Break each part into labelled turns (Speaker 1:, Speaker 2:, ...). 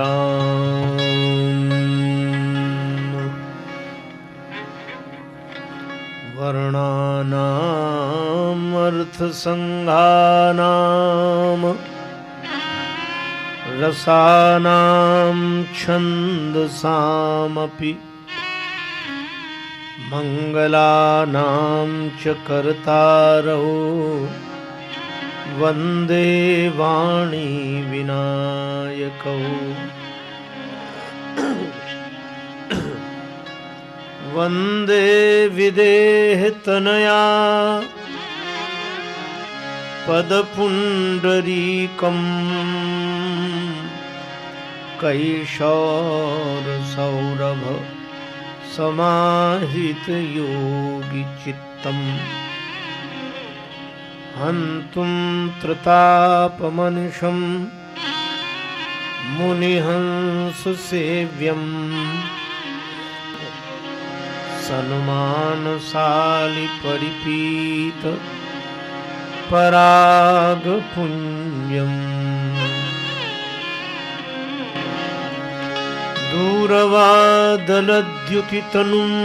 Speaker 1: राम वर्णानामर्थसङ्घानाम्। रसानां छन्दसामपि। मङ्गलानां च कर्तारौ। वंदे वाणी विनायकौ। वंदे विदेहतनया। पदपुण्डरीकम् कैशोरसौरभ समाहितयोगिचित्तम्। हन्तुं त्रितापमनिषं मुनिहंसेव्यम् सन्मानशालि परागपुञ्जम् दूरवादलद्युतितनुम्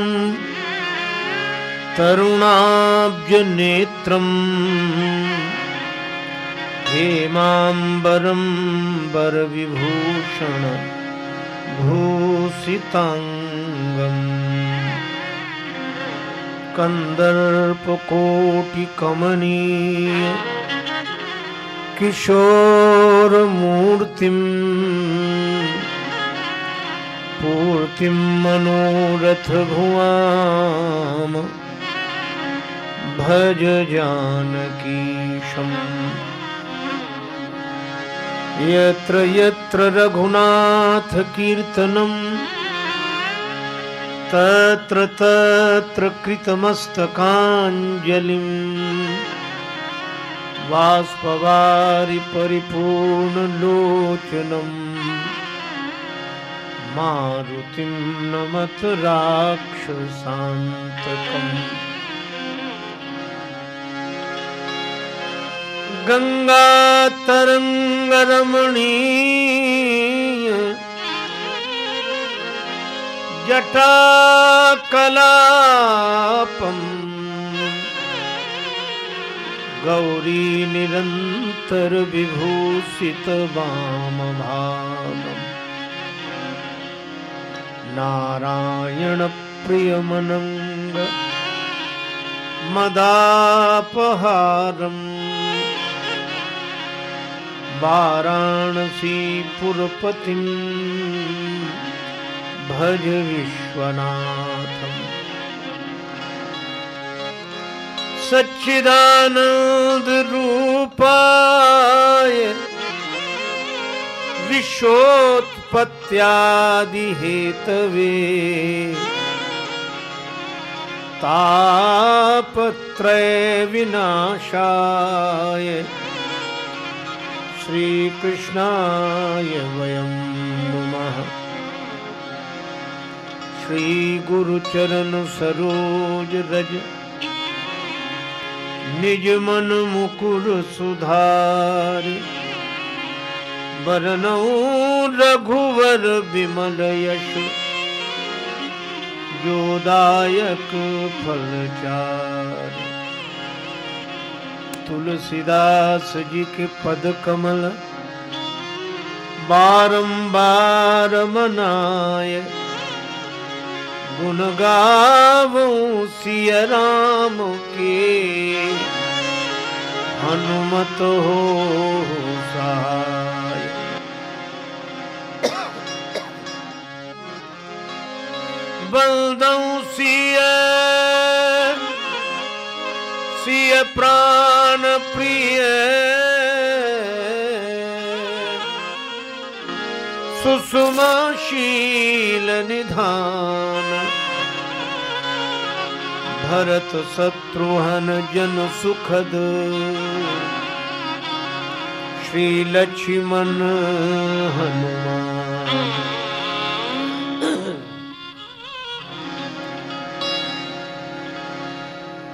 Speaker 1: तरुणाब्जनेत्रम् हेमाम्बरं वरविभूषण भूषिताङ्गम् कन्दर्पकोटिकमनीय किशोरमूर्तिम् पूर्तिं मनोरथभुवाम। भज जानकीशम् यत्र यत्र रघुनाथकीर्तनम् तत्र तत्र कृतमस्तकाञ्जलिम् बाष्पवारि परिपूर्णलोचनम् मारुतिं नमत राक्षसान्तकम् गङ्गातरङ्गरमणीय जटाकलापम् गौरी निरन्तरविभूषितवामभागम् नारायणप्रियमनङ्ग मदापहारम्। वाराणसीपुरपतिम् भज विश्वनाथम् सच्चिदानन्दरूपाय विश्वोत्पत्त्यादिहेतवे तापत्रयविनाशाय श्रीकृष्णाय रज निजमन मुकुर सुधार बरनौ रघुवर विमल यश जोदायक फलचार। तुलसीदास जी के पद कमल बारंबार मनाय गुण गावूं सिय राम के। हनुमत हो सहाय। बलदौ सिय सिय प्राण प्रिय। सुषमाशील निधान। भरत शत्रुहन जन सुखद। श्री लक्ष्मण हनुमान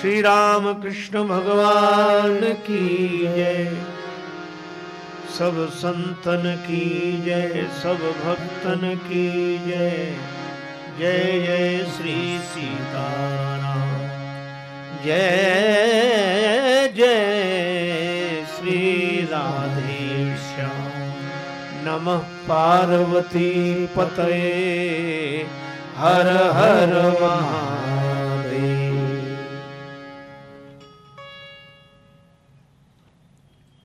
Speaker 1: श्री राम कृष्ण भगवान की जय। सब संतन की जय, सब भक्तन की जय। जय जय श्री सीताराम। जय जय श्री राधे श्याम। नमः पार्वती पतये। हर हर महा